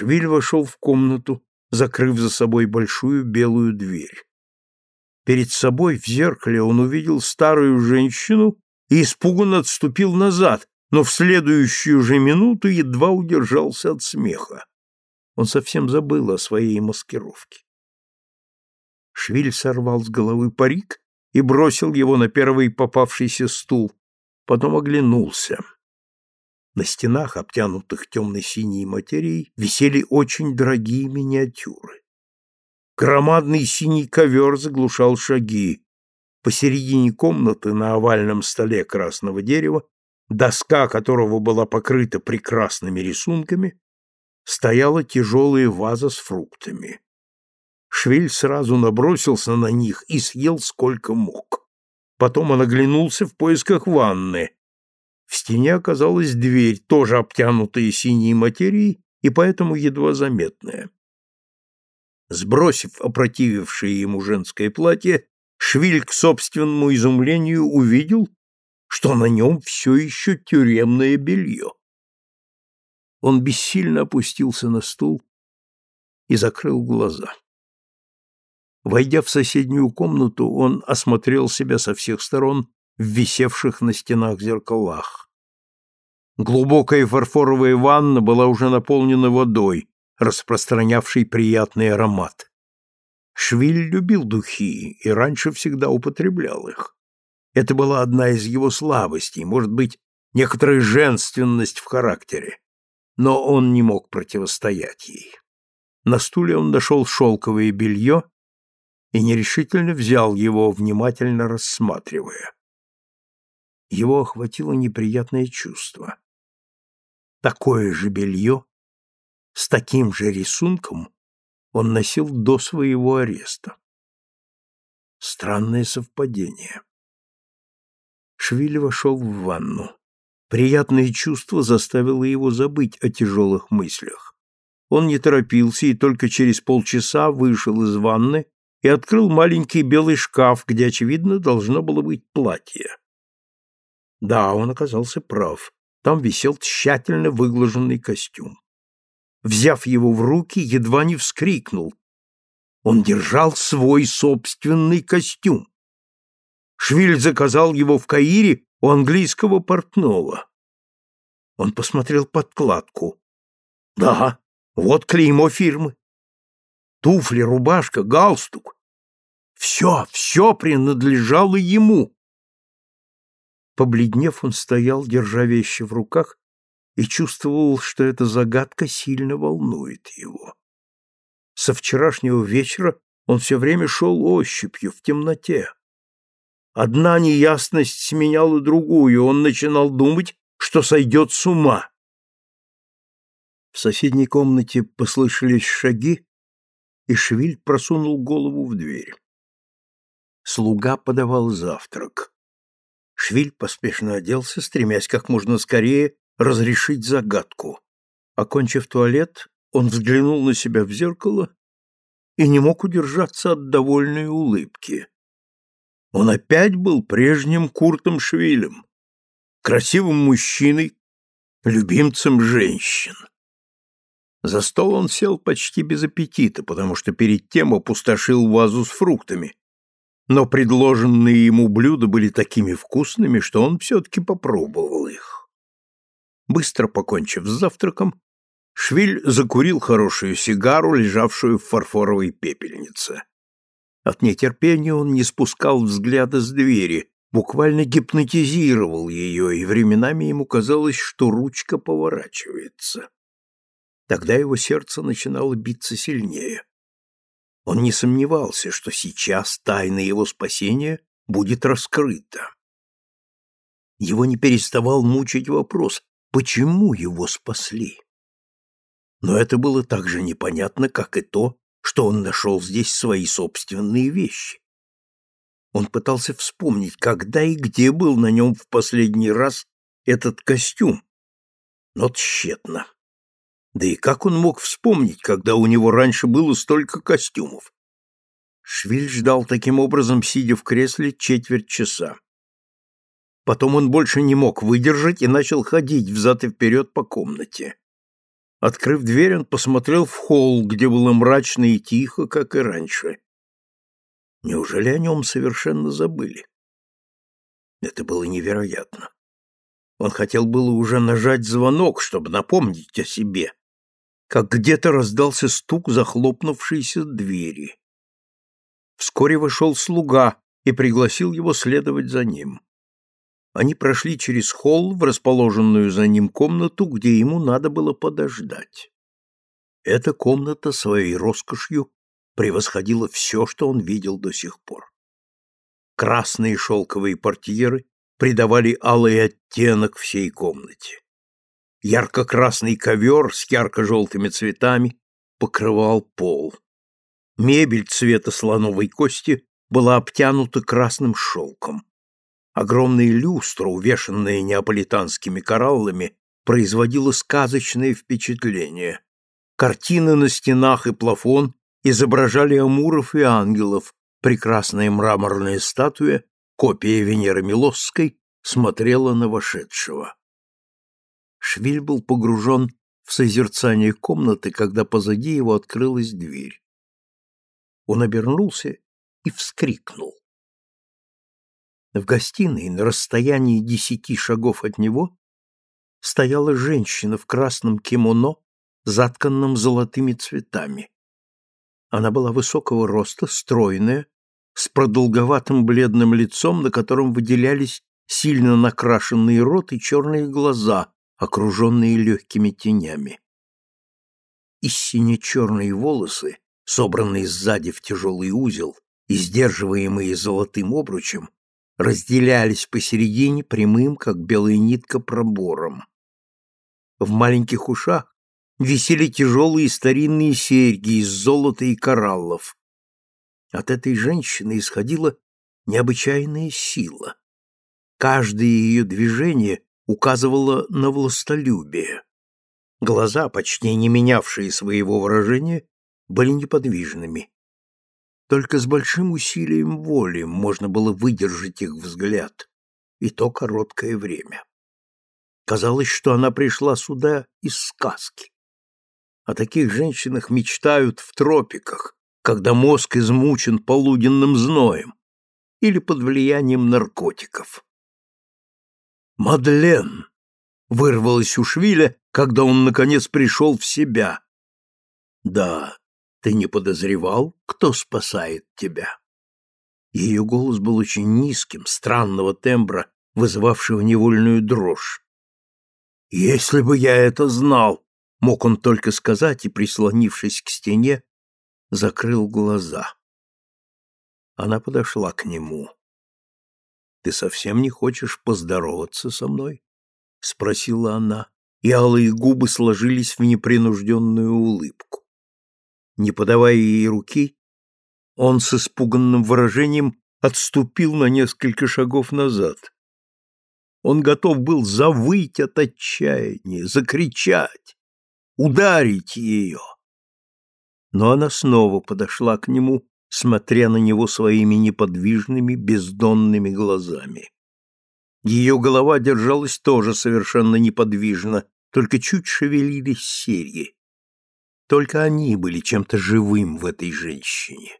Швиль вошел в комнату, закрыв за собой большую белую дверь. Перед собой в зеркале он увидел старую женщину и испуганно отступил назад, но в следующую же минуту едва удержался от смеха. Он совсем забыл о своей маскировке. Швиль сорвал с головы парик и бросил его на первый попавшийся стул, потом оглянулся. На стенах, обтянутых темно-синей материей, висели очень дорогие миниатюры. Громадный синий ковер заглушал шаги. Посередине комнаты на овальном столе красного дерева, доска которого была покрыта прекрасными рисунками, стояла тяжелая ваза с фруктами. Швель сразу набросился на них и съел сколько мог. Потом он оглянулся в поисках ванны. В стене оказалась дверь, тоже обтянутая синей материей и поэтому едва заметная. Сбросив опротивившее ему женское платье, Швиль к собственному изумлению увидел, что на нем все еще тюремное белье. Он бессильно опустился на стул и закрыл глаза. Войдя в соседнюю комнату, он осмотрел себя со всех сторон в висевших на стенах зеркалах. Глубокая фарфоровая ванна была уже наполнена водой, распространявшей приятный аромат. Швиль любил духи и раньше всегда употреблял их. Это была одна из его слабостей, может быть, некоторая женственность в характере, но он не мог противостоять ей. На стуле он нашел шелковое белье и нерешительно взял его, внимательно рассматривая. Его охватило неприятное чувство. Такое же белье с таким же рисунком он носил до своего ареста. Странное совпадение. Швиль вошел в ванну. Приятное чувство заставило его забыть о тяжелых мыслях. Он не торопился и только через полчаса вышел из ванны и открыл маленький белый шкаф, где, очевидно, должно было быть платье. Да, он оказался прав. Там висел тщательно выглаженный костюм. Взяв его в руки, едва не вскрикнул. Он держал свой собственный костюм. Швиль заказал его в Каире у английского портного. Он посмотрел подкладку. Да, вот клеймо фирмы туфли, рубашка, галстук. Все, все принадлежало ему. Побледнев, он стоял, держа вещи в руках, и чувствовал, что эта загадка сильно волнует его. Со вчерашнего вечера он все время шел ощупью в темноте. Одна неясность сменяла другую, он начинал думать, что сойдет с ума. В соседней комнате послышались шаги, и Швиль просунул голову в дверь. Слуга подавал завтрак. Швиль поспешно оделся, стремясь как можно скорее разрешить загадку. Окончив туалет, он взглянул на себя в зеркало и не мог удержаться от довольной улыбки. Он опять был прежним Куртом Швилем, красивым мужчиной, любимцем женщин. За стол он сел почти без аппетита, потому что перед тем опустошил вазу с фруктами. Но предложенные ему блюда были такими вкусными, что он все-таки попробовал их. Быстро покончив с завтраком, Швиль закурил хорошую сигару, лежавшую в фарфоровой пепельнице. От нетерпения он не спускал взгляда с двери, буквально гипнотизировал ее, и временами ему казалось, что ручка поворачивается. Тогда его сердце начинало биться сильнее. Он не сомневался, что сейчас тайна его спасения будет раскрыта. Его не переставал мучить вопрос, почему его спасли. Но это было так же непонятно, как и то, что он нашел здесь свои собственные вещи. Он пытался вспомнить, когда и где был на нем в последний раз этот костюм, но тщетно. Да и как он мог вспомнить, когда у него раньше было столько костюмов? Швиль ждал таким образом, сидя в кресле, четверть часа. Потом он больше не мог выдержать и начал ходить взад и вперед по комнате. Открыв дверь, он посмотрел в холл, где было мрачно и тихо, как и раньше. Неужели о нем совершенно забыли? Это было невероятно. Он хотел было уже нажать звонок, чтобы напомнить о себе, как где-то раздался стук захлопнувшейся двери. Вскоре вошел слуга и пригласил его следовать за ним. Они прошли через холл в расположенную за ним комнату, где ему надо было подождать. Эта комната своей роскошью превосходила все, что он видел до сих пор. Красные шелковые портьеры придавали алый оттенок всей комнате. Ярко-красный ковер с ярко-желтыми цветами покрывал пол. Мебель цвета слоновой кости была обтянута красным шелком. Огромная люстра, увешанная неаполитанскими кораллами, производила сказочное впечатление. Картины на стенах и плафон изображали амуров и ангелов, прекрасная мраморная статуя, копия Венеры Милосской, смотрела на вошедшего. Швиль был погружен в созерцание комнаты, когда позади его открылась дверь. Он обернулся и вскрикнул. В гостиной, на расстоянии десяти шагов от него, стояла женщина в красном кимоно, затканном золотыми цветами. Она была высокого роста, стройная, с продолговатым бледным лицом, на котором выделялись сильно накрашенный рот и черные глаза, окруженные легкими тенями. И сине-черные волосы, собранные сзади в тяжелый узел и сдерживаемые золотым обручем, разделялись посередине прямым, как белая нитка, пробором. В маленьких ушах висели тяжелые старинные серьги из золота и кораллов. От этой женщины исходила необычайная сила. Каждое ее движение указывало на властолюбие. Глаза, почти не менявшие своего выражения, были неподвижными. Только с большим усилием воли можно было выдержать их взгляд, и то короткое время. Казалось, что она пришла сюда из сказки. О таких женщинах мечтают в тропиках, когда мозг измучен полуденным зноем или под влиянием наркотиков. «Мадлен!» — вырвалось у Швиля, когда он, наконец, пришел в себя. «Да, ты не подозревал, кто спасает тебя?» Ее голос был очень низким, странного тембра, вызывавшего невольную дрожь. «Если бы я это знал!» — мог он только сказать и, прислонившись к стене, закрыл глаза. Она подошла к нему. «Ты совсем не хочешь поздороваться со мной?» — спросила она, и алые губы сложились в непринужденную улыбку не подавая ей руки, он с испуганным выражением отступил на несколько шагов назад. Он готов был завыть от отчаяния, закричать, ударить ее. Но она снова подошла к нему, смотря на него своими неподвижными, бездонными глазами. Ее голова держалась тоже совершенно неподвижно, только чуть шевелились серьги. Только они были чем-то живым в этой женщине.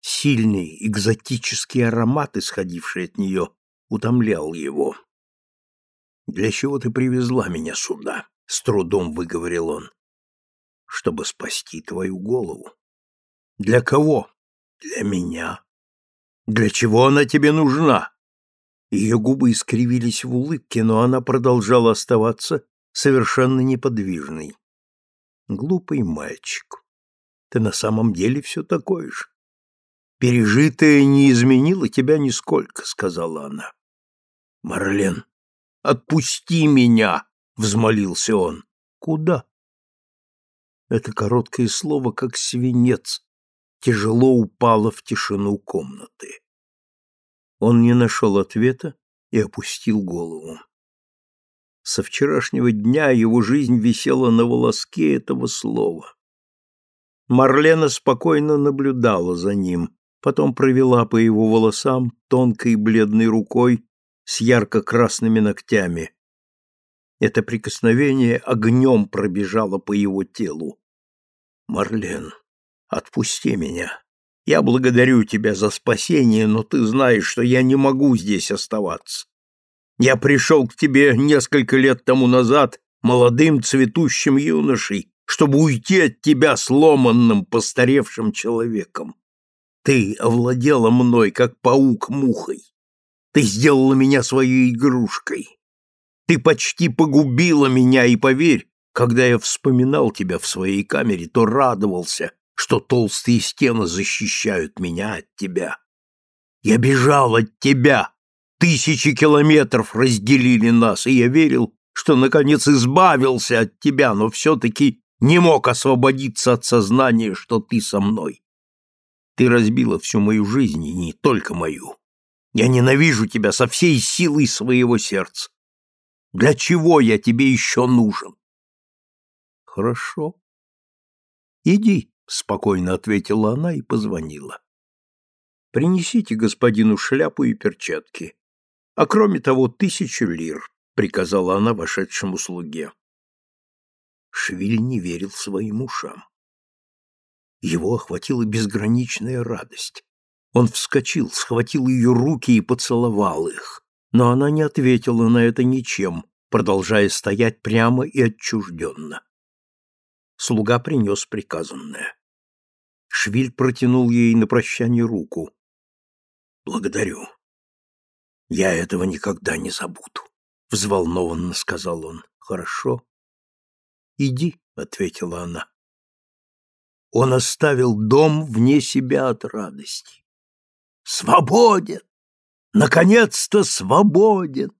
Сильный экзотический аромат, исходивший от нее, утомлял его. «Для чего ты привезла меня сюда?» — с трудом выговорил он. «Чтобы спасти твою голову». «Для кого?» «Для меня». «Для чего она тебе нужна?» Ее губы искривились в улыбке, но она продолжала оставаться совершенно неподвижной. Глупый мальчик. Ты на самом деле все такой же. Пережитое не изменило тебя нисколько, сказала она. Марлен, отпусти меня, взмолился он. Куда? Это короткое слово, как свинец, тяжело упало в тишину комнаты. Он не нашел ответа и опустил голову. Со вчерашнего дня его жизнь висела на волоске этого слова. Марлена спокойно наблюдала за ним, потом провела по его волосам тонкой бледной рукой с ярко-красными ногтями. Это прикосновение огнем пробежало по его телу. «Марлен, отпусти меня. Я благодарю тебя за спасение, но ты знаешь, что я не могу здесь оставаться. Я пришел к тебе несколько лет тому назад молодым цветущим юношей, чтобы уйти от тебя сломанным, постаревшим человеком. Ты овладела мной, как паук мухой. Ты сделала меня своей игрушкой. Ты почти погубила меня, и поверь, когда я вспоминал тебя в своей камере, то радовался, что толстые стены защищают меня от тебя. Я бежал от тебя. Тысячи километров разделили нас, и я верил, что, наконец, избавился от тебя, но все-таки не мог освободиться от сознания, что ты со мной. Ты разбила всю мою жизнь, и не только мою. Я ненавижу тебя со всей силой своего сердца. Для чего я тебе еще нужен? Хорошо. Иди, спокойно ответила она и позвонила. Принесите господину шляпу и перчатки. А кроме того, тысячу лир, приказала она вошедшему слуге. Швиль не верил своим ушам. Его охватила безграничная радость. Он вскочил, схватил ее руки и поцеловал их, но она не ответила на это ничем, продолжая стоять прямо и отчужденно. Слуга принес приказанное. Швиль протянул ей на прощание руку. «Благодарю. Я этого никогда не забуду», — взволнованно сказал он. «Хорошо». «Иди», — ответила она. Он оставил дом вне себя от радости. Свободен! Наконец-то свободен!